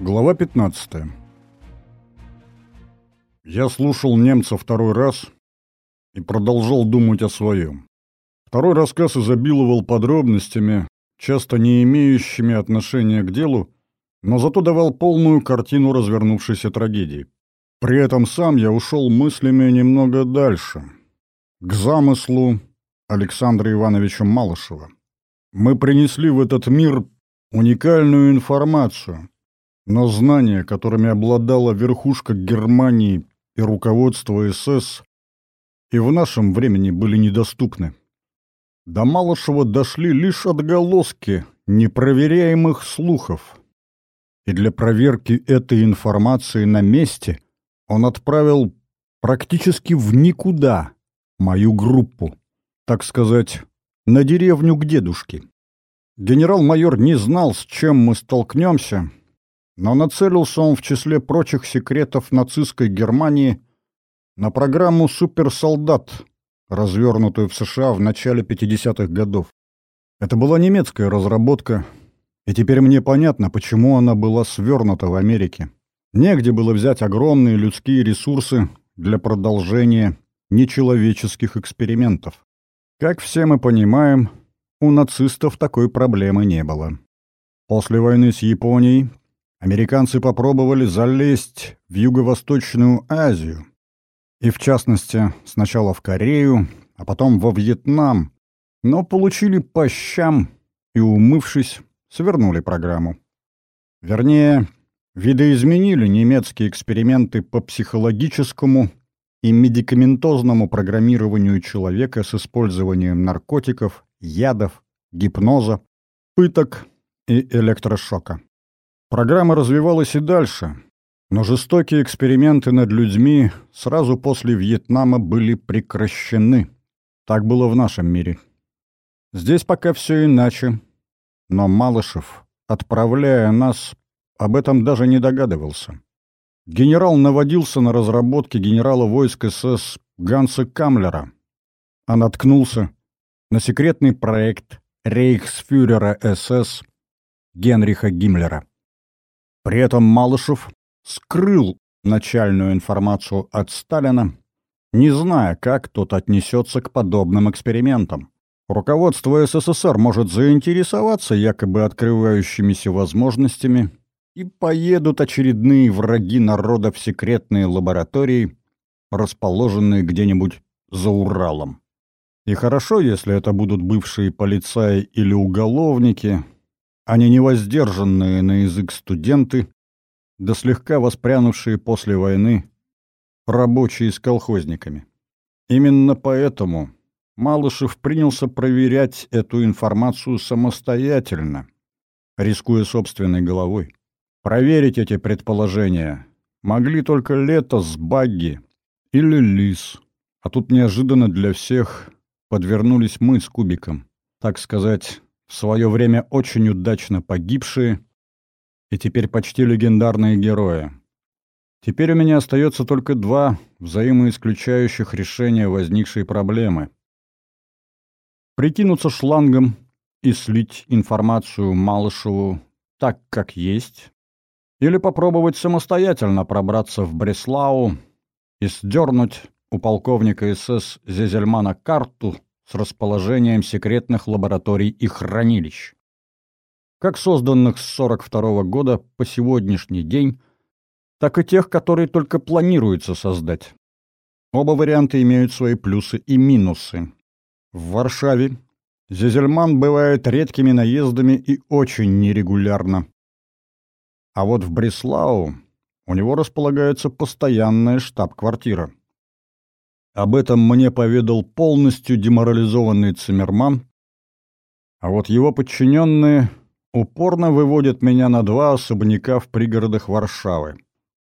Глава 15 Я слушал немца второй раз и продолжал думать о своем. Второй рассказ изобиловал подробностями, часто не имеющими отношения к делу, но зато давал полную картину развернувшейся трагедии. При этом сам я ушел мыслями немного дальше, к замыслу Александра Ивановича Малышева. Мы принесли в этот мир уникальную информацию, но знания, которыми обладала верхушка Германии и руководство СС, и в нашем времени были недоступны. До Малышева дошли лишь отголоски непроверяемых слухов. И для проверки этой информации на месте он отправил практически в никуда мою группу, так сказать, на деревню к дедушке. Генерал-майор не знал, с чем мы столкнемся, но нацелился он в числе прочих секретов нацистской Германии на программу «Суперсолдат», развернутую в США в начале 50-х годов. Это была немецкая разработка, и теперь мне понятно, почему она была свернута в Америке. Негде было взять огромные людские ресурсы для продолжения нечеловеческих экспериментов. Как все мы понимаем, у нацистов такой проблемы не было. После войны с Японией американцы попробовали залезть в Юго-Восточную Азию, и в частности сначала в Корею, а потом во Вьетнам, но получили по щам и, умывшись, свернули программу. Вернее, видоизменили немецкие эксперименты по психологическому и медикаментозному программированию человека с использованием наркотиков, ядов, гипноза, пыток и электрошока. Программа развивалась и дальше, но жестокие эксперименты над людьми сразу после Вьетнама были прекращены. Так было в нашем мире. Здесь пока все иначе, но Малышев, отправляя нас, об этом даже не догадывался. Генерал наводился на разработки генерала войск СС Ганса Камлера, а наткнулся на секретный проект рейхсфюрера СС Генриха Гиммлера. При этом Малышев скрыл начальную информацию от Сталина, не зная, как тот отнесется к подобным экспериментам. Руководство СССР может заинтересоваться якобы открывающимися возможностями, и поедут очередные враги народа в секретные лаборатории, расположенные где-нибудь за Уралом. И хорошо, если это будут бывшие полицаи или уголовники, не невоздержанные на язык студенты, да слегка воспрянувшие после войны рабочие с колхозниками. Именно поэтому Малышев принялся проверять эту информацию самостоятельно, рискуя собственной головой. Проверить эти предположения могли только Лето с Багги или Лис, а тут неожиданно для всех подвернулись мы с Кубиком, так сказать, в свое время очень удачно погибшие и теперь почти легендарные герои. Теперь у меня остается только два взаимоисключающих решения возникшей проблемы. Прикинуться шлангом и слить информацию Малышеву так, как есть, или попробовать самостоятельно пробраться в Бреслау и сдернуть у полковника СС Зезельмана карту с расположением секретных лабораторий и хранилищ. Как созданных с 42 -го года по сегодняшний день, так и тех, которые только планируется создать. Оба варианта имеют свои плюсы и минусы. В Варшаве Зезельман бывает редкими наездами и очень нерегулярно. А вот в Бреслау у него располагается постоянная штаб-квартира. Об этом мне поведал полностью деморализованный Циммерман, а вот его подчиненные упорно выводят меня на два особняка в пригородах Варшавы.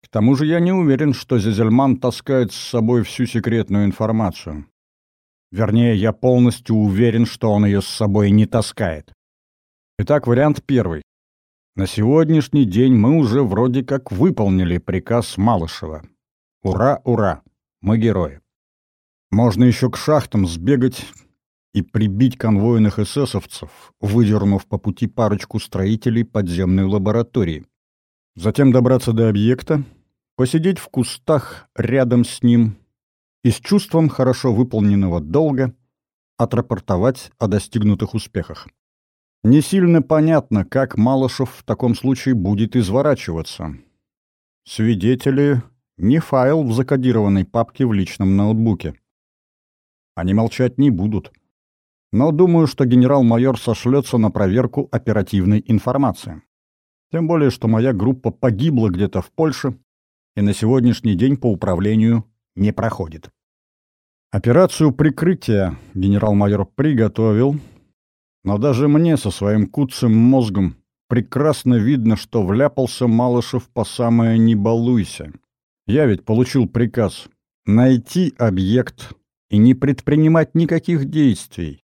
К тому же я не уверен, что Зизельман таскает с собой всю секретную информацию. Вернее, я полностью уверен, что он ее с собой не таскает. Итак, вариант первый. На сегодняшний день мы уже вроде как выполнили приказ Малышева. Ура, ура, мы герои. Можно еще к шахтам сбегать и прибить конвойных эсэсовцев, выдернув по пути парочку строителей подземной лаборатории. затем добраться до объекта, посидеть в кустах рядом с ним и с чувством хорошо выполненного долга отрапортовать о достигнутых успехах. Не сильно понятно, как Малышев в таком случае будет изворачиваться. Свидетели — не файл в закодированной папке в личном ноутбуке. Они молчать не будут. Но думаю, что генерал-майор сошлется на проверку оперативной информации. Тем более, что моя группа погибла где-то в Польше и на сегодняшний день по управлению не проходит. Операцию прикрытия генерал-майор приготовил, но даже мне со своим куцым мозгом прекрасно видно, что вляпался Малышев по самое «не балуйся». Я ведь получил приказ найти объект и не предпринимать никаких действий.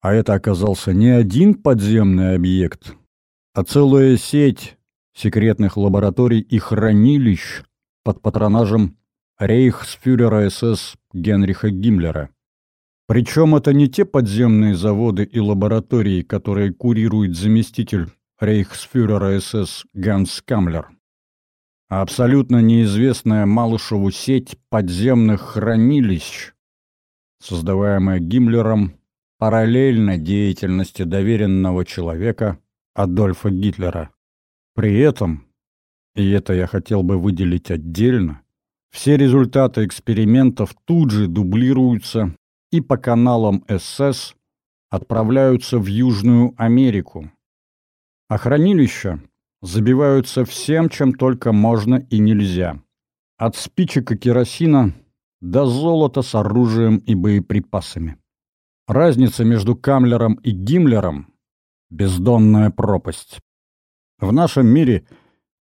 А это оказался не один подземный объект, а целая сеть секретных лабораторий и хранилищ под патронажем рейхсфюрера СС Генриха Гиммлера. Причем это не те подземные заводы и лаборатории, которые курирует заместитель рейхсфюрера СС Ганс Камлер, а абсолютно неизвестная Малышеву сеть подземных хранилищ, создаваемая Гиммлером параллельно деятельности доверенного человека Адольфа Гитлера. При этом, и это я хотел бы выделить отдельно, все результаты экспериментов тут же дублируются и по каналам СС отправляются в Южную Америку. А хранилища забиваются всем, чем только можно и нельзя. От спичек и керосина до золота с оружием и боеприпасами. Разница между Камлером и Гиммлером — бездонная пропасть. В нашем мире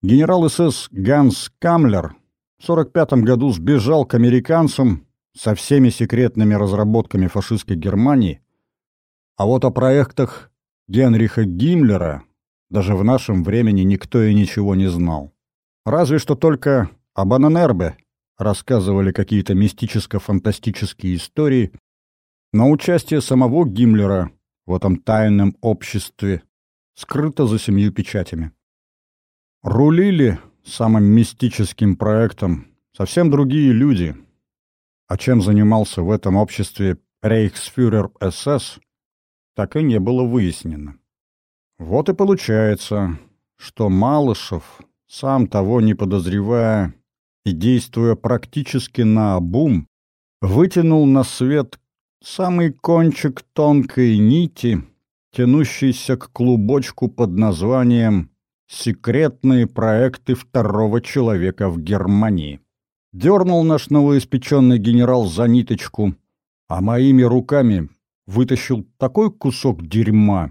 генерал СС Ганс Камлер в 1945 году сбежал к американцам со всеми секретными разработками фашистской Германии, а вот о проектах Генриха Гиммлера даже в нашем времени никто и ничего не знал. Разве что только об Аненербе рассказывали какие-то мистическо-фантастические истории, но участие самого Гиммлера в этом тайном обществе скрыто за семью печатями. Рулили самым мистическим проектом совсем другие люди — а чем занимался в этом обществе рейхсфюрер СС, так и не было выяснено. Вот и получается, что Малышев, сам того не подозревая и действуя практически на обум, вытянул на свет самый кончик тонкой нити, тянущейся к клубочку под названием «Секретные проекты второго человека в Германии». Дернул наш новоиспеченный генерал за ниточку, а моими руками вытащил такой кусок дерьма,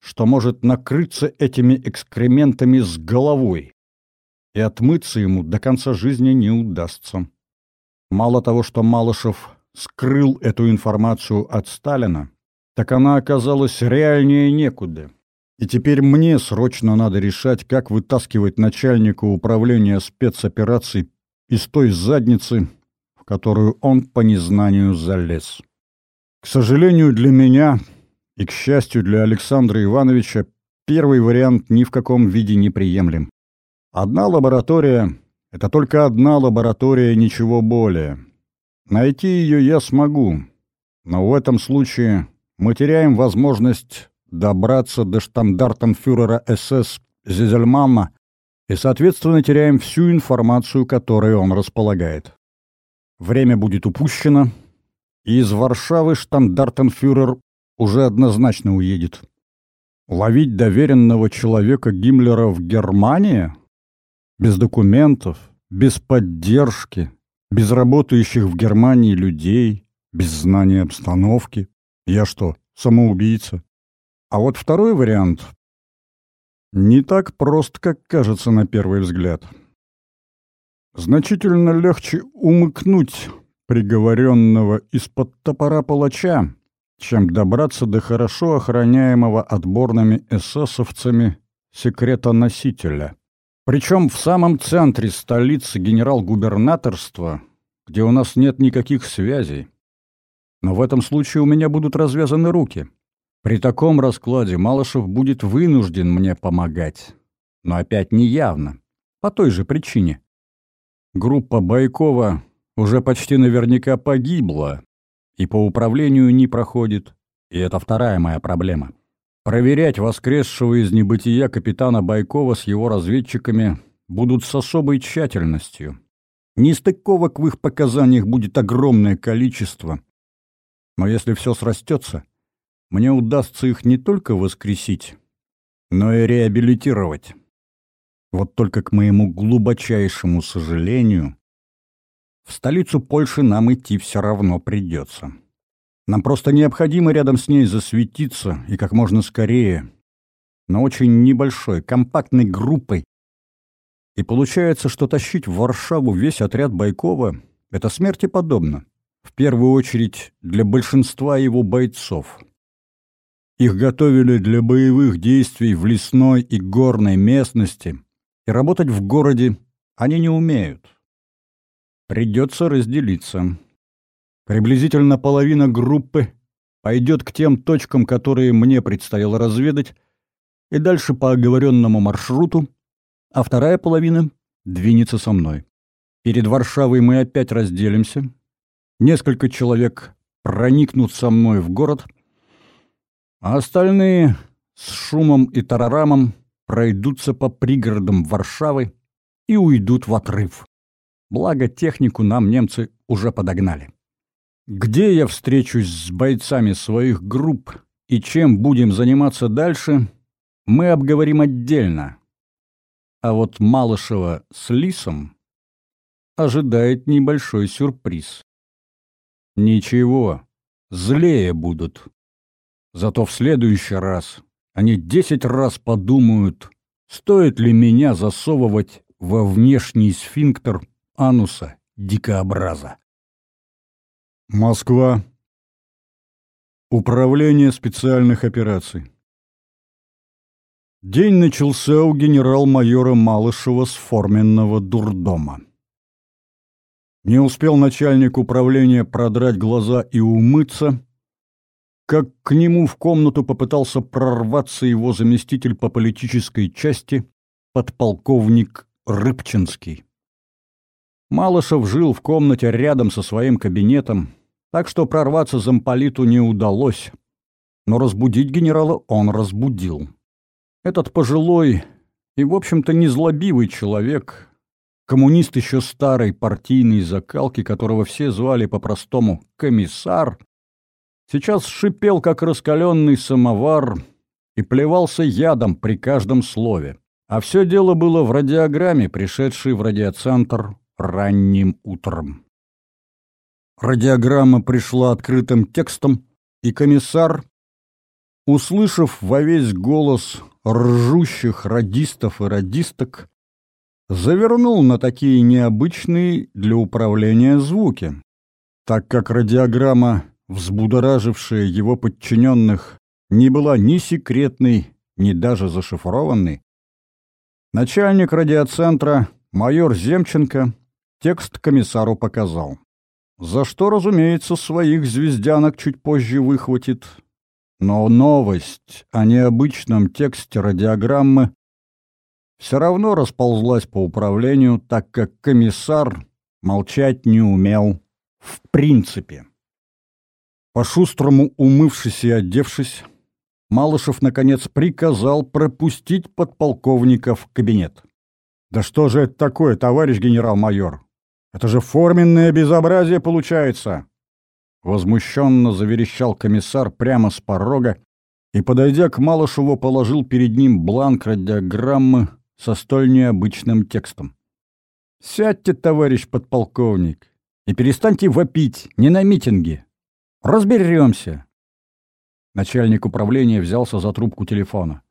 что может накрыться этими экскрементами с головой, и отмыться ему до конца жизни не удастся. Мало того, что Малышев скрыл эту информацию от Сталина, так она оказалась реальнее некуда. И теперь мне срочно надо решать, как вытаскивать начальника управления спецопераций из той задницы, в которую он по незнанию залез. К сожалению для меня и, к счастью для Александра Ивановича, первый вариант ни в каком виде не приемлем. Одна лаборатория — это только одна лаборатория, ничего более. Найти ее я смогу, но в этом случае мы теряем возможность добраться до штандартенфюрера СС Зизельмана и, соответственно, теряем всю информацию, которой он располагает. Время будет упущено, и из Варшавы штандартенфюрер уже однозначно уедет. Ловить доверенного человека Гиммлера в Германии? Без документов, без поддержки, без работающих в Германии людей, без знания обстановки. Я что, самоубийца? А вот второй вариант не так прост, как кажется на первый взгляд. Значительно легче умыкнуть приговоренного из-под топора палача, чем добраться до хорошо охраняемого отборными эсэсовцами секретоносителя. Причем в самом центре столицы генерал-губернаторства, где у нас нет никаких связей. Но в этом случае у меня будут развязаны руки. При таком раскладе Малышев будет вынужден мне помогать. Но опять неявно. По той же причине. Группа Байкова уже почти наверняка погибла и по управлению не проходит. И это вторая моя проблема. Проверять воскресшего из небытия капитана Байкова с его разведчиками будут с особой тщательностью. Нестыковок в их показаниях будет огромное количество. Но если все срастется, мне удастся их не только воскресить, но и реабилитировать. Вот только к моему глубочайшему сожалению, в столицу Польши нам идти все равно придется. Нам просто необходимо рядом с ней засветиться и как можно скорее, но очень небольшой, компактной группой. И получается, что тащить в Варшаву весь отряд Байкова — это смерти подобно. В первую очередь для большинства его бойцов. Их готовили для боевых действий в лесной и горной местности, и работать в городе они не умеют. Придется разделиться. Приблизительно половина группы пойдет к тем точкам, которые мне предстояло разведать, и дальше по оговоренному маршруту, а вторая половина двинется со мной. Перед Варшавой мы опять разделимся. Несколько человек проникнут со мной в город, а остальные с шумом и тарарамом пройдутся по пригородам Варшавы и уйдут в отрыв. Благо технику нам немцы уже подогнали. Где я встречусь с бойцами своих групп и чем будем заниматься дальше, мы обговорим отдельно. А вот Малышева с Лисом ожидает небольшой сюрприз. Ничего, злее будут. Зато в следующий раз они десять раз подумают, стоит ли меня засовывать во внешний сфинктер ануса дикообраза. Москва. Управление специальных операций. День начался у генерал-майора Малышева с форменного дурдома. Не успел начальник управления продрать глаза и умыться, как к нему в комнату попытался прорваться его заместитель по политической части, подполковник Рыбчинский. Малышев жил в комнате рядом со своим кабинетом, так что прорваться замполиту не удалось. Но разбудить генерала он разбудил. Этот пожилой и, в общем-то, незлобивый человек, коммунист еще старой партийной закалки, которого все звали по-простому «комиссар», сейчас шипел, как раскаленный самовар, и плевался ядом при каждом слове. А все дело было в радиограмме, пришедшей в радиоцентр ранним утром. Радиограмма пришла открытым текстом, и комиссар, услышав во весь голос ржущих радистов и радисток, завернул на такие необычные для управления звуки. Так как радиограмма, взбудоражившая его подчиненных, не была ни секретной, ни даже зашифрованной, начальник радиоцентра, майор Земченко, текст комиссару показал за что, разумеется, своих звездянок чуть позже выхватит. Но новость о необычном тексте радиограммы все равно расползлась по управлению, так как комиссар молчать не умел в принципе. По-шустрому умывшись и одевшись, Малышев, наконец, приказал пропустить подполковника в кабинет. «Да что же это такое, товарищ генерал-майор? Это же форменное безобразие получается!» Возмущенно заверещал комиссар прямо с порога и, подойдя к Малышеву, положил перед ним бланк радиограммы со столь необычным текстом. «Сядьте, товарищ подполковник, и перестаньте вопить, не на митинге. Разберемся!» Начальник управления взялся за трубку телефона.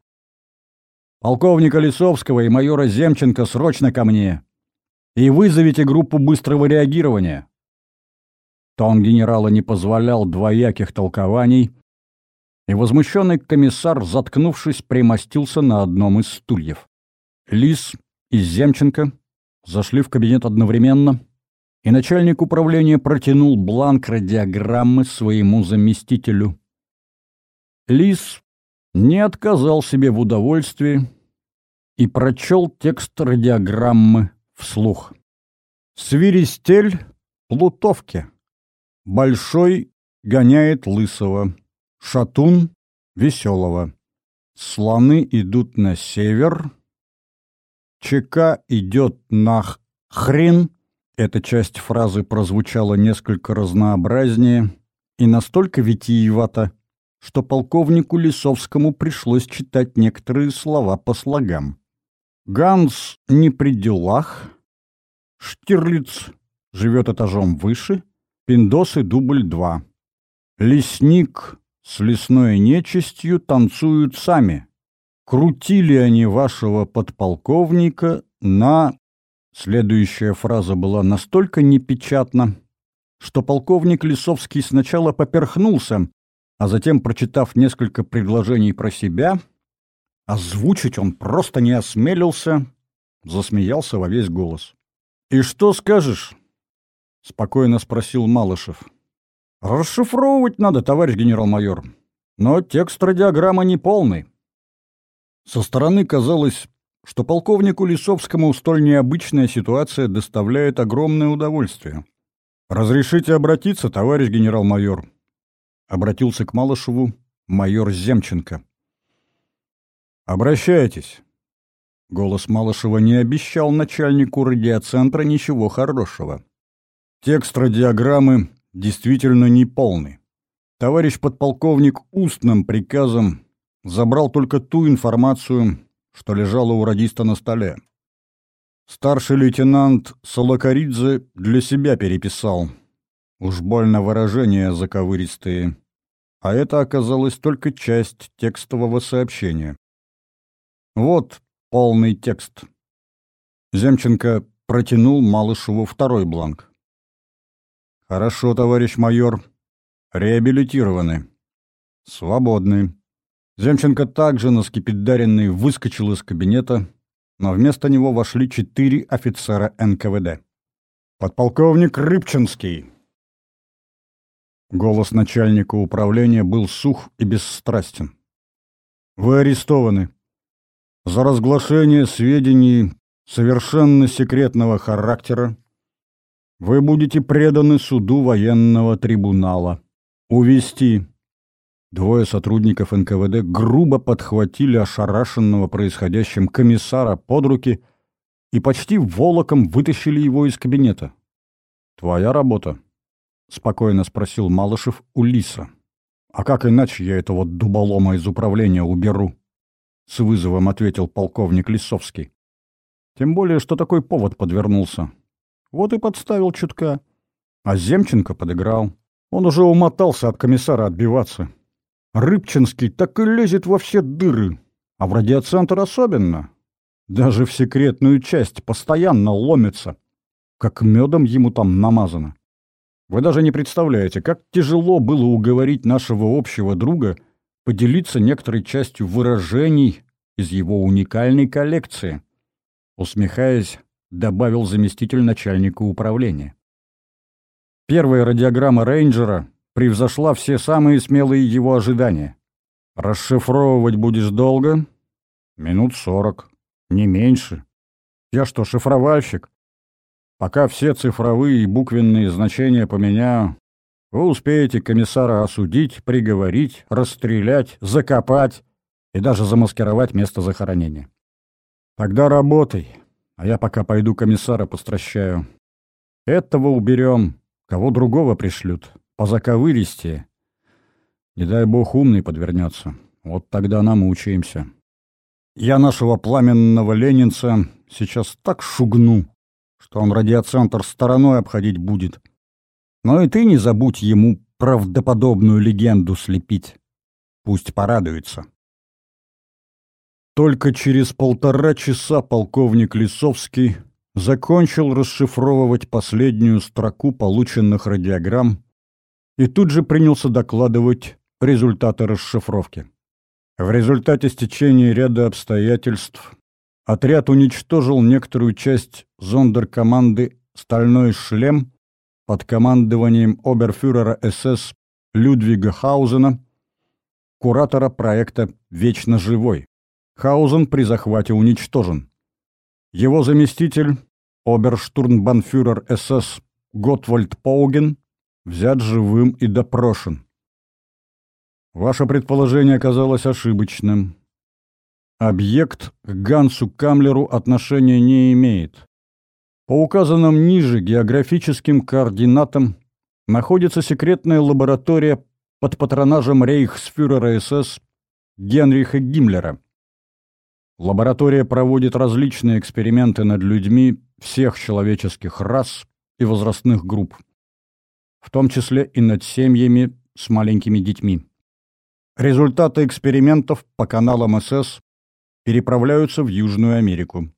«Полковника Лисовского и майора Земченко срочно ко мне!» И вызовите группу быстрого реагирования». Тон генерала не позволял двояких толкований, и возмущенный комиссар, заткнувшись, примостился на одном из стульев. Лис и Земченко зашли в кабинет одновременно, и начальник управления протянул бланк радиограммы своему заместителю. Лис не отказал себе в удовольствии и прочел текст радиограммы вслух. Свиристель Плутовки. Большой гоняет лысого. Шатун веселого. Слоны идут на север. ЧК идет на хрен. Эта часть фразы прозвучала несколько разнообразнее и настолько витиевато, что полковнику Лисовскому пришлось читать некоторые слова по слогам. Ганс не при делах, Штирлиц живет этажом выше, Пиндосы дубль два. Лесник с лесной нечистью танцуют сами. Крутили они вашего подполковника на... Следующая фраза была настолько непечатна, что полковник Лисовский сначала поперхнулся, а затем, прочитав несколько предложений про себя, озвучить он просто не осмелился, засмеялся во весь голос. «И что скажешь?» — спокойно спросил Малышев. «Расшифровывать надо, товарищ генерал-майор. Но текст радиограммы не полный». Со стороны казалось, что полковнику Лисовскому столь необычная ситуация доставляет огромное удовольствие. «Разрешите обратиться, товарищ генерал-майор?» Обратился к Малышеву майор Земченко. «Обращайтесь». Голос Малышева не обещал начальнику радиоцентра ничего хорошего. Текст радиограммы действительно неполный. Товарищ подполковник устным приказом забрал только ту информацию, что лежала у радиста на столе. Старший лейтенант Солокаридзе для себя переписал. Уж больно выражения заковыристые. А это оказалась только часть текстового сообщения. Вот полный текст. Земченко протянул Малышеву второй бланк. «Хорошо, товарищ майор. Реабилитированы. Свободны». Земченко также на скипидаренный выскочил из кабинета, но вместо него вошли четыре офицера НКВД. «Подполковник Рыбчинский!» Голос начальника управления был сух и бесстрастен. «Вы арестованы. За разглашение сведений совершенно секретного характера вы будете преданы суду военного трибунала. Увести. Двое сотрудников НКВД грубо подхватили ошарашенного происходящим комиссара под руки и почти волоком вытащили его из кабинета. «Твоя работа?» — спокойно спросил Малышев у Лиса. «А как иначе я этого дуболома из управления уберу?» — с вызовом ответил полковник Лисовский. «Тем более, что такой повод подвернулся. Вот и подставил чутка. А Земченко подыграл. Он уже умотался от комиссара отбиваться. Рыбчинский так и лезет во все дыры, а в радиоцентр особенно. Даже в секретную часть постоянно ломится, как медом ему там намазано. Вы даже не представляете, как тяжело было уговорить нашего общего друга поделиться некоторой частью выражений из его уникальной коллекции. Усмехаясь, добавил заместитель начальника управления. Первая радиограмма рейнджера превзошла все самые смелые его ожидания. Расшифровывать будешь долго? Минут сорок, не меньше. Я что, шифровальщик? Пока все цифровые и буквенные значения поменяю, вы успеете комиссара осудить, приговорить, расстрелять, закопать и даже замаскировать место захоронения. Тогда работай, а я пока пойду комиссара постращаю. Этого уберем, кого другого пришлют, по заковыристее. Не дай бог умный подвернется, вот тогда нам учимся. Я нашего пламенного ленинца сейчас так шугну, что он радиоцентр стороной обходить будет. Но и ты не забудь ему правдоподобную легенду слепить. Пусть порадуется. Только через полтора часа полковник Лисовский закончил расшифровывать последнюю строку полученных радиограмм и тут же принялся докладывать результаты расшифровки. В результате стечения ряда обстоятельств Отряд уничтожил некоторую часть зондеркоманды «Стальной шлем» под командованием оберфюрера СС Людвига Хаузена, куратора проекта «Вечно живой», Хаузен при захвате уничтожен. Его заместитель, оберштурмбанфюрер СС Готвальд Пауген, взят живым и допрошен. Ваше предположение оказалось ошибочным. Объект к Гансу Камлеру отношения не имеет. По указанным ниже географическим координатам находится секретная лаборатория под патронажем рейхсфюрера СС Генриха Гиммлера. Лаборатория проводит различные эксперименты над людьми всех человеческих рас и возрастных групп, в том числе и над семьями с маленькими детьми. Результаты экспериментов по каналам СС переправляются в Южную Америку.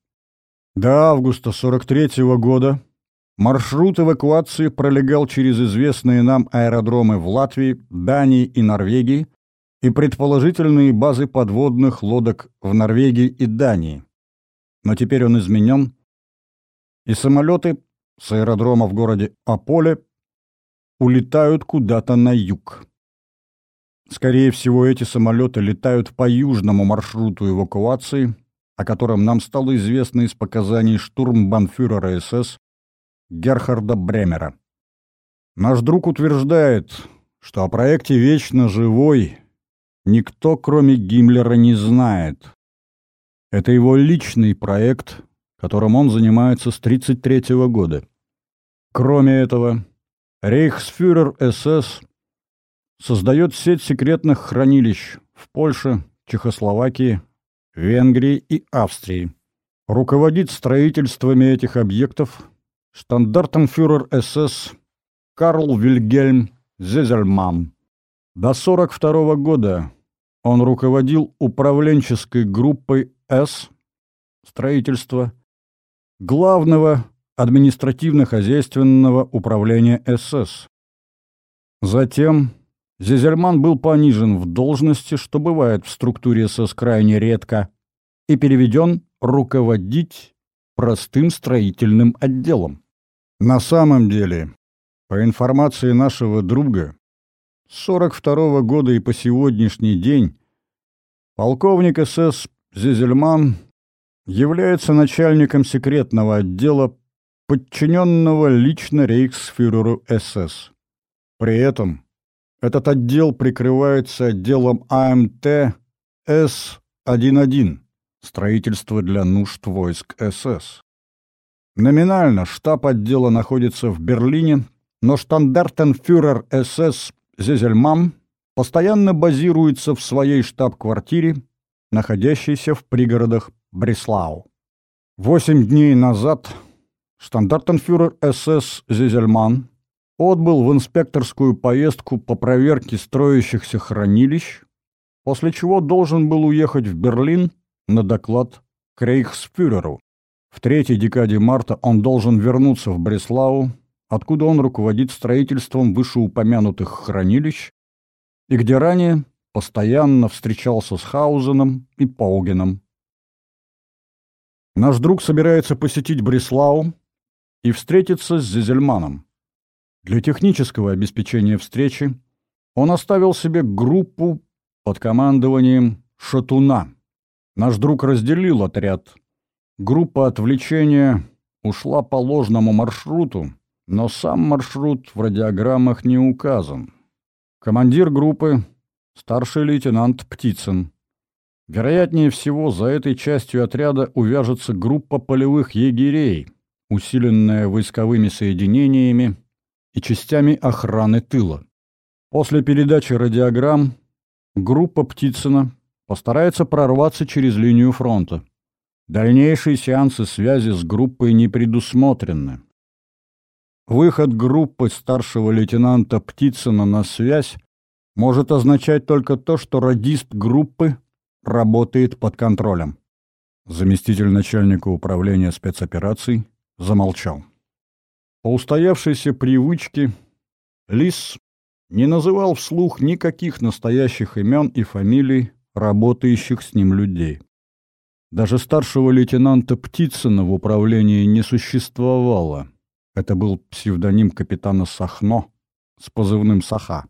До августа 43 -го года маршрут эвакуации пролегал через известные нам аэродромы в Латвии, Дании и Норвегии и предположительные базы подводных лодок в Норвегии и Дании. Но теперь он изменен, и самолеты с аэродрома в городе Аполе улетают куда-то на юг. Скорее всего, эти самолеты летают по южному маршруту эвакуации, о котором нам стало известно из показаний штурмбанфюрера СС Герхарда Бремера. Наш друг утверждает, что о проекте «Вечно живой» никто, кроме Гиммлера, не знает. Это его личный проект, которым он занимается с 1933 года. Кроме этого, рейхсфюрер СС создает сеть секретных хранилищ в Польше, Чехословакии, Венгрии и Австрии. Руководит строительствами этих объектов штандартенфюрер СС Карл Вильгельм Зезельман. До 1942 года он руководил управленческой группой С строительства главного административно-хозяйственного управления СС. Затем Зизельман был понижен в должности, что бывает в структуре СС крайне редко, и переведен руководить простым строительным отделом. На самом деле, по информации нашего друга, с 42 -го года и по сегодняшний день полковник СС Зизельман является начальником секретного отдела, подчиненного лично рейхсфюреру СС. При этом этот отдел прикрывается отделом АМТ С-11 «Строительство для нужд войск СС». Номинально штаб отдела находится в Берлине, но штандартенфюрер СС Зезельмам постоянно базируется в своей штаб-квартире, находящейся в пригородах Бреслау. Восемь дней назад штандартенфюрер СС Зезельман отбыл в инспекторскую поездку по проверке строящихся хранилищ, после чего должен был уехать в Берлин на доклад к рейхсфюреру. В третьей декаде марта он должен вернуться в Бреслау, откуда он руководит строительством вышеупомянутых хранилищ и где ранее постоянно встречался с Хаузеном и Паугеном. Наш друг собирается посетить Бреслау и встретиться с Зизельманом. Для технического обеспечения встречи он оставил себе группу под командованием «Шатуна». Наш друг разделил отряд. Группа отвлечения ушла по ложному маршруту, но сам маршрут в радиограммах не указан. Командир группы — старший лейтенант Птицын. Вероятнее всего, за этой частью отряда увяжется группа полевых егерей, усиленная войсковыми соединениями и частями охраны тыла. После передачи радиограмм группа Птицына постарается прорваться через линию фронта. Дальнейшие сеансы связи с группой не предусмотрены. Выход группы старшего лейтенанта Птицына на связь может означать только то, что радист группы работает под контролем. Заместитель начальника управления спецопераций замолчал. По устоявшейся привычке Лис не называл вслух никаких настоящих имен и фамилий работающих с ним людей. Даже старшего лейтенанта Птицына в управлении не существовало. Это был псевдоним капитана Сахно с позывным Саха.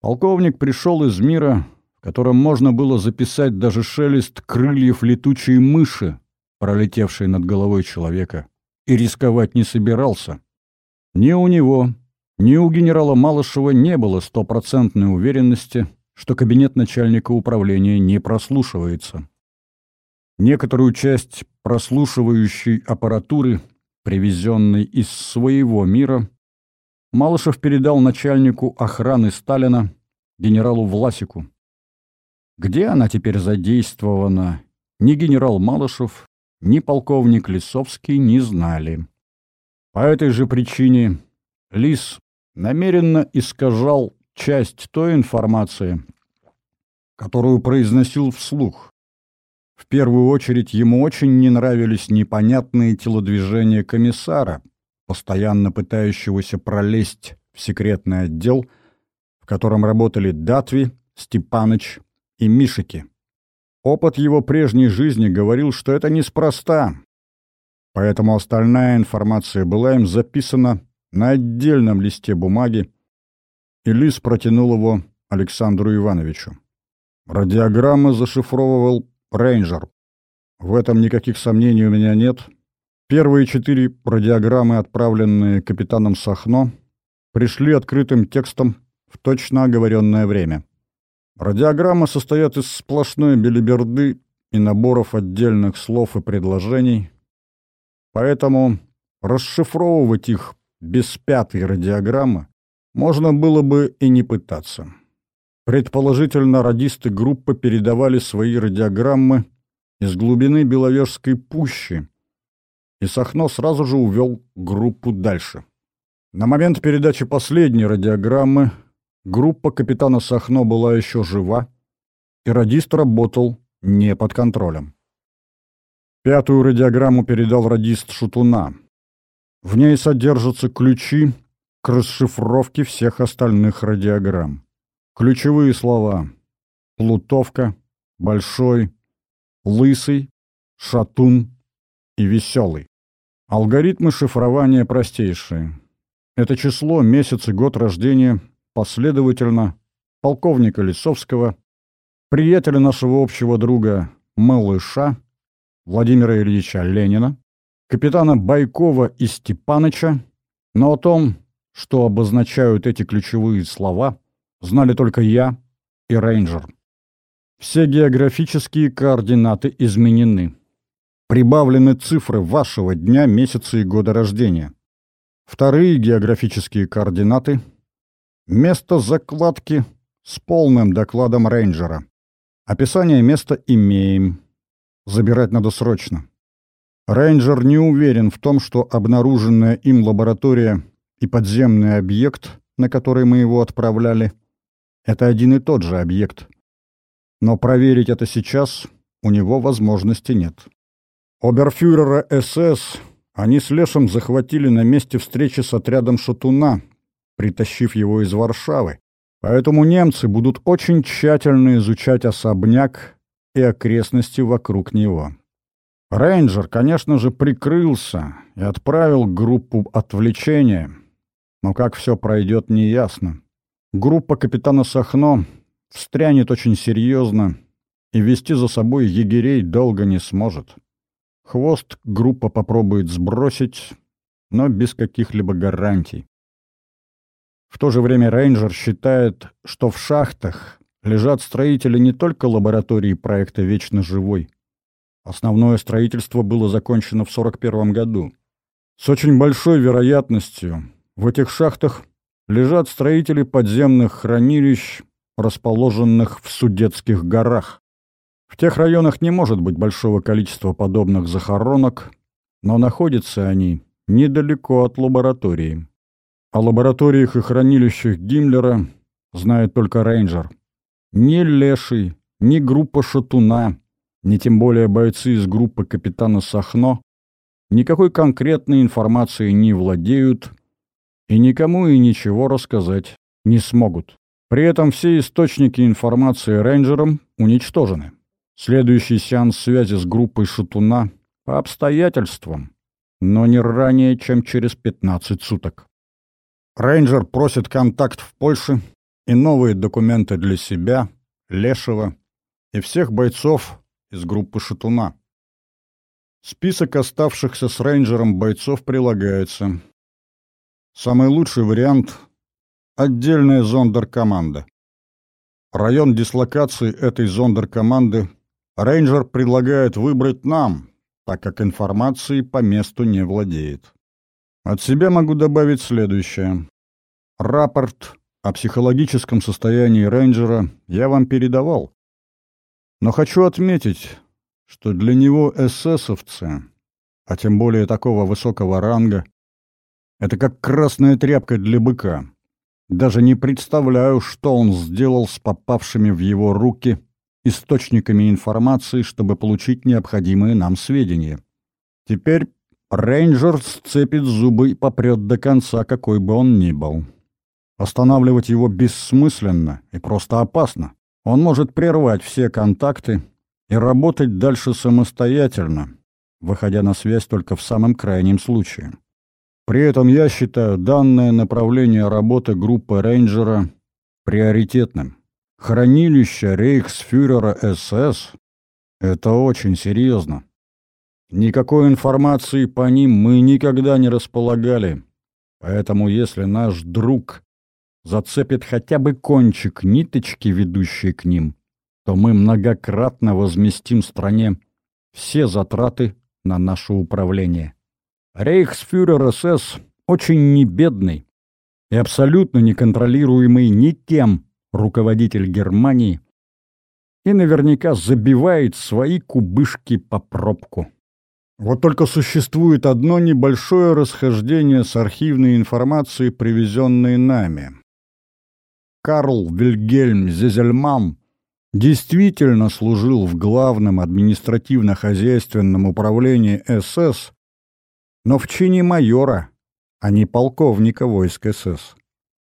Полковник пришел из мира, в котором можно было записать даже шелест крыльев летучей мыши, пролетевшей над головой человека, и рисковать не собирался. Ни у него, ни у генерала Малышева не было стопроцентной уверенности, что кабинет начальника управления не прослушивается. Некоторую часть прослушивающей аппаратуры, привезенной из своего мира, Малышев передал начальнику охраны Сталина, генералу Власику. Где она теперь задействована, ни генерал Малышев, ни полковник Лисовский не знали. По этой же причине Лис намеренно искажал часть той информации, которую произносил вслух. В первую очередь ему очень не нравились непонятные телодвижения комиссара, постоянно пытающегося пролезть в секретный отдел, в котором работали Датви, Степаныч и Мишики. Опыт его прежней жизни говорил, что это неспроста, поэтому остальная информация была им записана на отдельном листе бумаги, и Лис протянул его Александру Ивановичу. Радиограммы зашифровывал рейнджер. В этом никаких сомнений у меня нет. Первые четыре радиограммы, отправленные капитаном Сахно, пришли открытым текстом в точно оговоренное время. Радиограммы состоят из сплошной белиберды и наборов отдельных слов и предложений, поэтому расшифровывать их без пятой радиограммы можно было бы и не пытаться. Предположительно, радисты группы передавали свои радиограммы из глубины Беловежской пущи, и Сахно сразу же увел группу дальше. На момент передачи последней радиограммы Группа капитана Сахно была еще жива, и радист работал не под контролем. Пятую радиограмму передал радист Шутуна. В ней содержатся ключи к расшифровке всех остальных радиограмм. Ключевые слова «плутовка», «большой», «лысый», «шатун» и «веселый». Алгоритмы шифрования простейшие. Это число, месяц и год рождения последовательно полковника Лисовского, приятеля нашего общего друга Малыша, Владимира Ильича Ленина, капитана Байкова и Степаныча, но о том, что обозначают эти ключевые слова, знали только я и рейнджер. Все географические координаты изменены. Прибавлены цифры вашего дня, месяца и года рождения. Вторые географические координаты Место закладки с полным докладом рейнджера. Описание места имеем. Забирать надо срочно. Рейнджер не уверен в том, что обнаруженная им лаборатория и подземный объект, на который мы его отправляли, это один и тот же объект. Но проверить это сейчас у него возможности нет. Оберфюрера СС они с Лешем захватили на месте встречи с отрядом Шатуна, притащив его из Варшавы. Поэтому немцы будут очень тщательно изучать особняк и окрестности вокруг него. Рейнджер, конечно же, прикрылся и отправил группу отвлечения, но как все пройдет, неясно. Группа капитана Сахно встрянет очень серьезно и вести за собой егерей долго не сможет. Хвост группа попробует сбросить, но без каких-либо гарантий. В то же время рейнджер считает, что в шахтах лежат строители не только лаборатории проекта «Вечно живой». Основное строительство было закончено в 1941 году. С очень большой вероятностью в этих шахтах лежат строители подземных хранилищ, расположенных в Судетских горах. В тех районах не может быть большого количества подобных захоронок, но находятся они недалеко от лаборатории. О лабораториях и хранилищах Гиммлера знает только рейнджер. Ни Леший, ни группа Шатуна, ни тем более бойцы из группы капитана Сахно никакой конкретной информацией не владеют и никому и ничего рассказать не смогут. При этом все источники информации рейнджерам уничтожены. Следующий сеанс связи с группой Шатуна по обстоятельствам, но не ранее, чем через 15 суток. Рейнджер просит контакт в Польше и новые документы для себя, Лешего и всех бойцов из группы «Шатуна». Список оставшихся с рейнджером бойцов прилагается. Самый лучший вариант — отдельная зондеркоманда. Район дислокации этой зондеркоманды рейнджер предлагает выбрать нам, так как информацией по месту не владеет. От себя могу добавить следующее. Рапорт о психологическом состоянии рейнджера я вам передавал. Но хочу отметить, что для него эсэсовцы, а тем более такого высокого ранга, это как красная тряпка для быка. Даже не представляю, что он сделал с попавшими в его руки источниками информации, чтобы получить необходимые нам сведения. Теперь рейнджер сцепит зубы и попрет до конца, какой бы он ни был. Останавливать его бессмысленно и просто опасно. Он может прервать все контакты и работать дальше самостоятельно, выходя на связь только в самом крайнем случае. При этом я считаю данное направление работы группы рейнджера приоритетным. Хранилище рейхсфюрера СС — это очень серьезно. Никакой информации по ним мы никогда не располагали, поэтому если наш друг зацепит хотя бы кончик ниточки, ведущей к ним, то мы многократно возместим стране все затраты на наше управление. Рейхсфюрер СС очень небедный и абсолютно неконтролируемый ни тем руководитель Германии и наверняка забивает свои кубышки по пробку. Вот только существует одно небольшое расхождение с архивной информацией, привезенной нами. Карл Вильгельм Зезельман действительно служил в главном административно-хозяйственном управлении СС но в чине майора, а не полковника войск СС.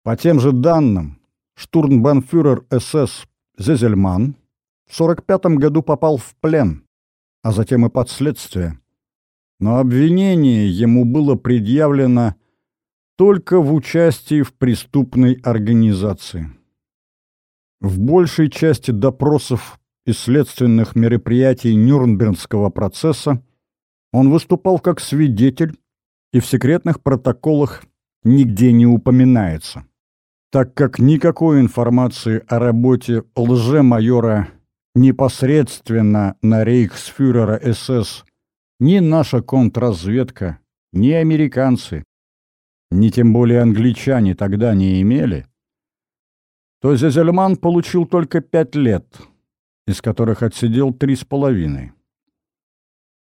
По тем же данным, штурмбанфюрер СС Зезельман в 45 году попал в плен, а затем и под следствие. Но обвинение ему было предъявлено только в участии в преступной организации. В большей части допросов и следственных мероприятий Нюрнбергского процесса он выступал как свидетель и в секретных протоколах нигде не упоминается, так как никакой информации о работе лже-майора непосредственно на рейхсфюрера СС ни наша контрразведка, ни американцы, ни тем более англичане тогда не имели, то Зезельман получил только пять лет, из которых отсидел три с половиной.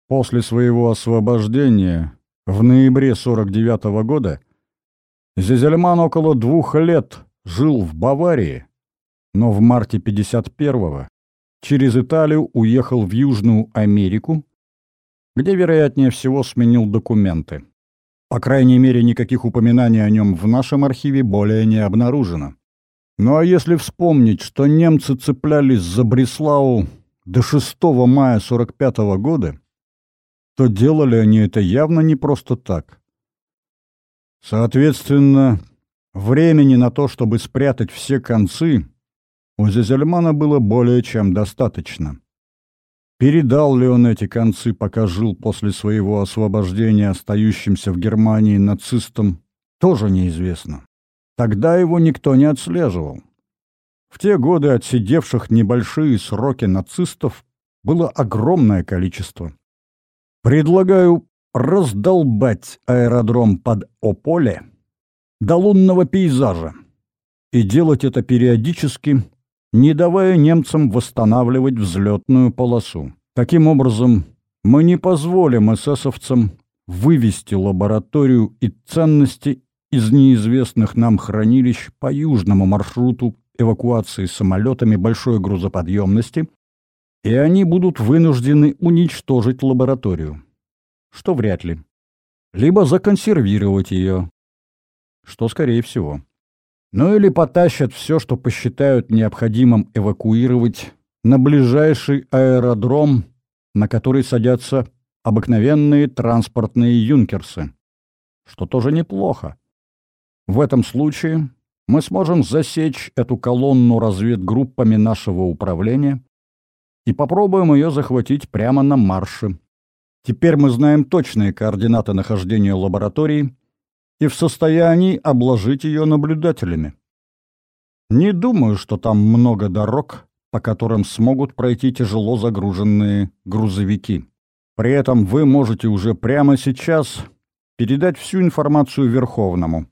После своего освобождения в ноябре 49 -го года Зезельман около двух лет жил в Баварии, но в марте 51-го через Италию уехал в Южную Америку, где, вероятнее всего, сменил документы. По крайней мере, никаких упоминаний о нем в нашем архиве более не обнаружено. Ну а если вспомнить, что немцы цеплялись за Бреслау до 6 мая 45 -го года, то делали они это явно не просто так. Соответственно, времени на то, чтобы спрятать все концы, у Зезельмана было более чем достаточно. Передал ли он эти концы, пока жил после своего освобождения остающимся в Германии нацистам, тоже неизвестно. Тогда его никто не отслеживал. В те годы отсидевших небольшие сроки нацистов было огромное количество. Предлагаю раздолбать аэродром под Ополе до лунного пейзажа и делать это периодически, не давая немцам восстанавливать взлетную полосу. Таким образом, мы не позволим эсэсовцам вывести лабораторию и ценности из неизвестных нам хранилищ по южному маршруту эвакуации самолетами большой грузоподъемности и они будут вынуждены уничтожить лабораторию. Что вряд ли. Либо законсервировать ее. Что скорее всего. Ну или потащат все, что посчитают необходимым эвакуировать, на ближайший аэродром, на который садятся обыкновенные транспортные юнкерсы. Что тоже неплохо. В этом случае мы сможем засечь эту колонну разведгруппами нашего управления и попробуем ее захватить прямо на марше. Теперь мы знаем точные координаты нахождения лаборатории и в состоянии обложить ее наблюдателями. Не думаю, что там много дорог, по которым смогут пройти тяжело загруженные грузовики. При этом вы можете уже прямо сейчас передать всю информацию Верховному.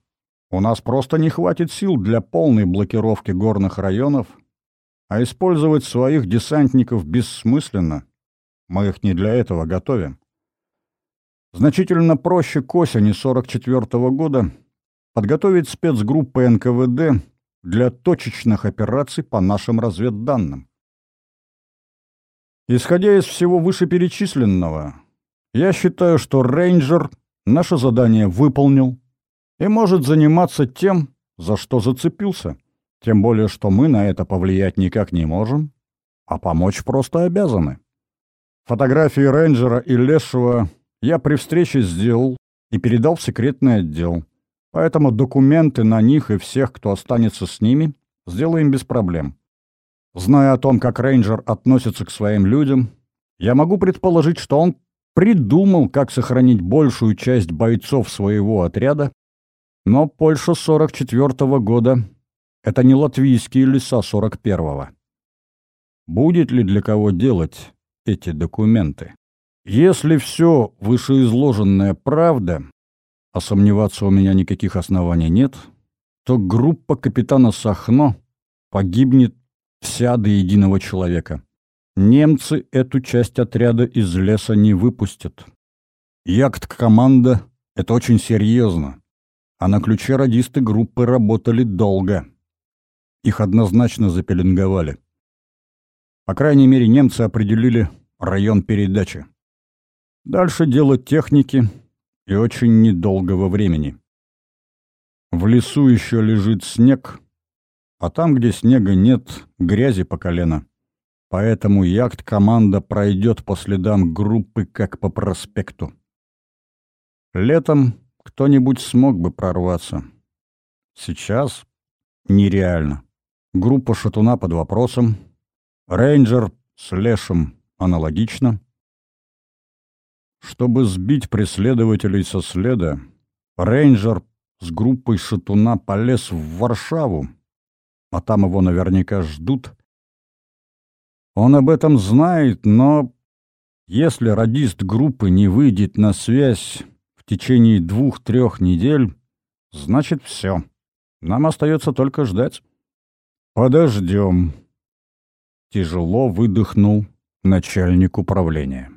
У нас просто не хватит сил для полной блокировки горных районов, а использовать своих десантников бессмысленно. Мы их не для этого готовим. Значительно проще к осени 44 -го года подготовить спецгруппы НКВД для точечных операций по нашим разведданным. Исходя из всего вышеперечисленного, я считаю, что рейнджер наше задание выполнил и может заниматься тем, за что зацепился. Тем более, что мы на это повлиять никак не можем, а помочь просто обязаны. Фотографии рейнджера и лешего я при встрече сделал и передал в секретный отдел. Поэтому документы на них и всех, кто останется с ними, сделаем без проблем. Зная о том, как рейнджер относится к своим людям, я могу предположить, что он придумал, как сохранить большую часть бойцов своего отряда, но Польша 44-го года — это не латвийские леса 41-го. Будет ли для кого делать эти документы? Если все вышеизложенное правда, а сомневаться у меня никаких оснований нет, то группа капитана Сахно погибнет вся до единого человека. Немцы эту часть отряда из леса не выпустят. Яхт-команда — это очень серьезно, а на ключе радисты группы работали долго. Их однозначно запеленговали. По крайней мере, немцы определили район передачи. Дальше дело техники — и очень недолгого времени. В лесу еще лежит снег, а там, где снега нет, грязи по колено. Поэтому яхт-команда пройдет по следам группы, как по проспекту. Летом кто-нибудь смог бы прорваться. Сейчас нереально. Группа шатуна под вопросом. Рейнджер с Лешем аналогично. Чтобы сбить преследователей со следа, рейнджер с группой шатуна полез в Варшаву, а там его наверняка ждут. Он об этом знает, но если радист группы не выйдет на связь в течение двух-трех недель, значит все. Нам остается только ждать. Подождем. Тяжело выдохнул начальник управления.